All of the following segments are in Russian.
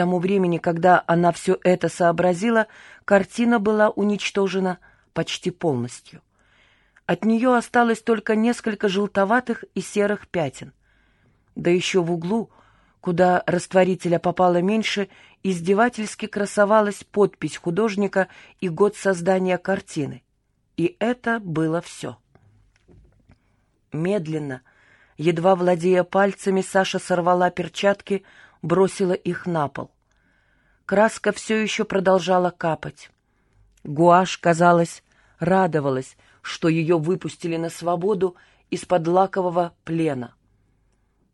тому времени, когда она все это сообразила, картина была уничтожена почти полностью. От нее осталось только несколько желтоватых и серых пятен. Да еще в углу, куда растворителя попало меньше, издевательски красовалась подпись художника и год создания картины. И это было все. Медленно, едва владея пальцами, Саша сорвала перчатки, бросила их на пол. Краска все еще продолжала капать. Гуашь, казалось, радовалась, что ее выпустили на свободу из-под лакового плена.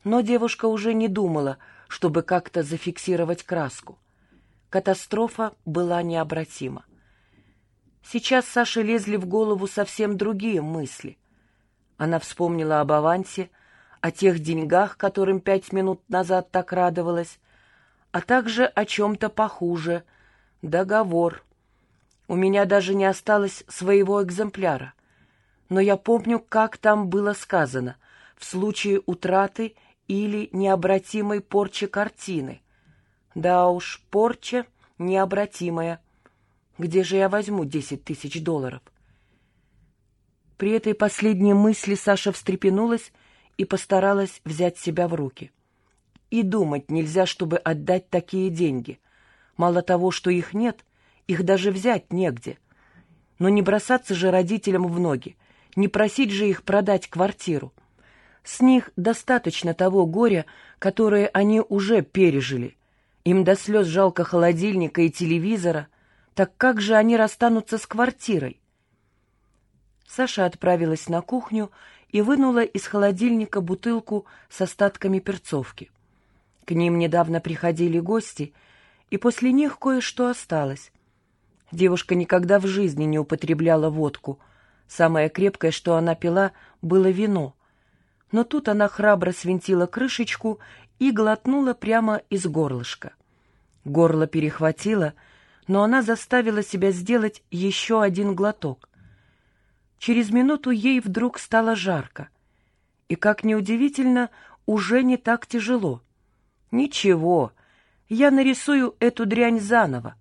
Но девушка уже не думала, чтобы как-то зафиксировать краску. Катастрофа была необратима. Сейчас Саше лезли в голову совсем другие мысли. Она вспомнила об авансе, о тех деньгах, которым пять минут назад так радовалась, а также о чем-то похуже — договор. У меня даже не осталось своего экземпляра. Но я помню, как там было сказано, в случае утраты или необратимой порчи картины. Да уж, порча необратимая. Где же я возьму десять тысяч долларов? При этой последней мысли Саша встрепенулась и постаралась взять себя в руки. И думать нельзя, чтобы отдать такие деньги. Мало того, что их нет, их даже взять негде. Но не бросаться же родителям в ноги, не просить же их продать квартиру. С них достаточно того горя, которое они уже пережили. Им до слез жалко холодильника и телевизора. Так как же они расстанутся с квартирой? Саша отправилась на кухню и вынула из холодильника бутылку с остатками перцовки. К ним недавно приходили гости, и после них кое-что осталось. Девушка никогда в жизни не употребляла водку. Самое крепкое, что она пила, было вино. Но тут она храбро свинтила крышечку и глотнула прямо из горлышка. Горло перехватило, но она заставила себя сделать еще один глоток. Через минуту ей вдруг стало жарко. И, как неудивительно, уже не так тяжело. «Ничего, я нарисую эту дрянь заново».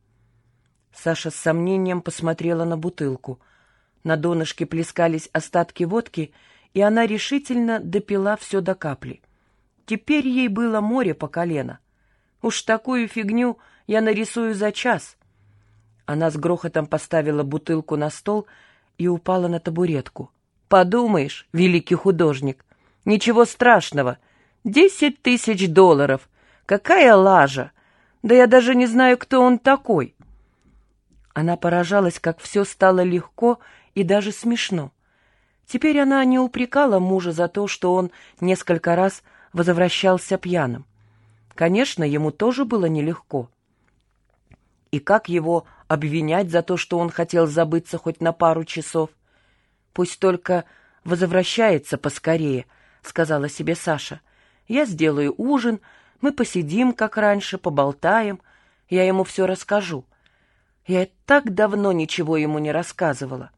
Саша с сомнением посмотрела на бутылку. На донышке плескались остатки водки, и она решительно допила все до капли. Теперь ей было море по колено. Уж такую фигню я нарисую за час. Она с грохотом поставила бутылку на стол упала на табуретку. «Подумаешь, великий художник, ничего страшного. Десять тысяч долларов. Какая лажа! Да я даже не знаю, кто он такой». Она поражалась, как все стало легко и даже смешно. Теперь она не упрекала мужа за то, что он несколько раз возвращался пьяным. Конечно, ему тоже было нелегко. И как его обвинять за то, что он хотел забыться хоть на пару часов? Пусть только возвращается поскорее, сказала себе Саша. Я сделаю ужин, мы посидим, как раньше, поболтаем, я ему все расскажу. Я так давно ничего ему не рассказывала.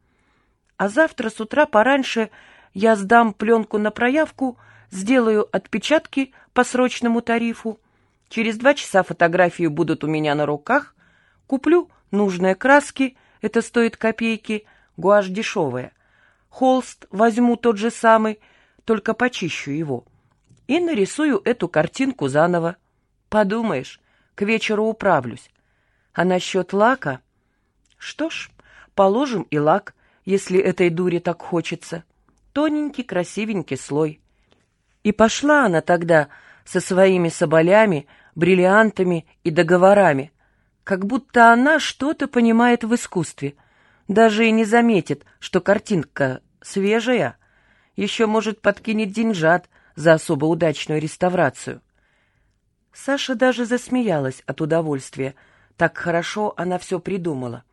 А завтра с утра пораньше я сдам пленку на проявку, сделаю отпечатки по срочному тарифу. Через два часа фотографии будут у меня на руках. Куплю нужные краски, это стоит копейки, гуашь дешевая. Холст возьму тот же самый, только почищу его. И нарисую эту картинку заново. Подумаешь, к вечеру управлюсь. А насчет лака... Что ж, положим и лак, если этой дуре так хочется. Тоненький, красивенький слой. И пошла она тогда со своими соболями, бриллиантами и договорами, как будто она что-то понимает в искусстве, даже и не заметит, что картинка свежая, еще, может, подкинет деньжат за особо удачную реставрацию. Саша даже засмеялась от удовольствия, так хорошо она все придумала.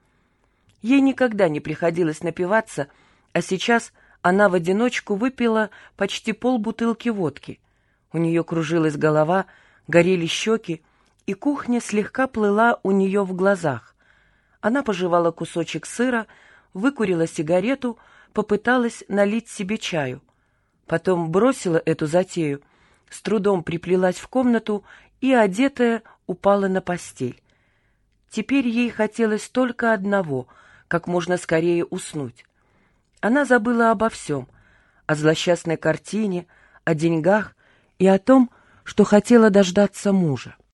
Ей никогда не приходилось напиваться, а сейчас она в одиночку выпила почти полбутылки водки. У нее кружилась голова, горели щеки, и кухня слегка плыла у нее в глазах. Она пожевала кусочек сыра, выкурила сигарету, попыталась налить себе чаю. Потом бросила эту затею, с трудом приплелась в комнату и, одетая, упала на постель. Теперь ей хотелось только одного — как можно скорее уснуть. Она забыла обо всем — о злосчастной картине, о деньгах и о том, что хотела дождаться мужа.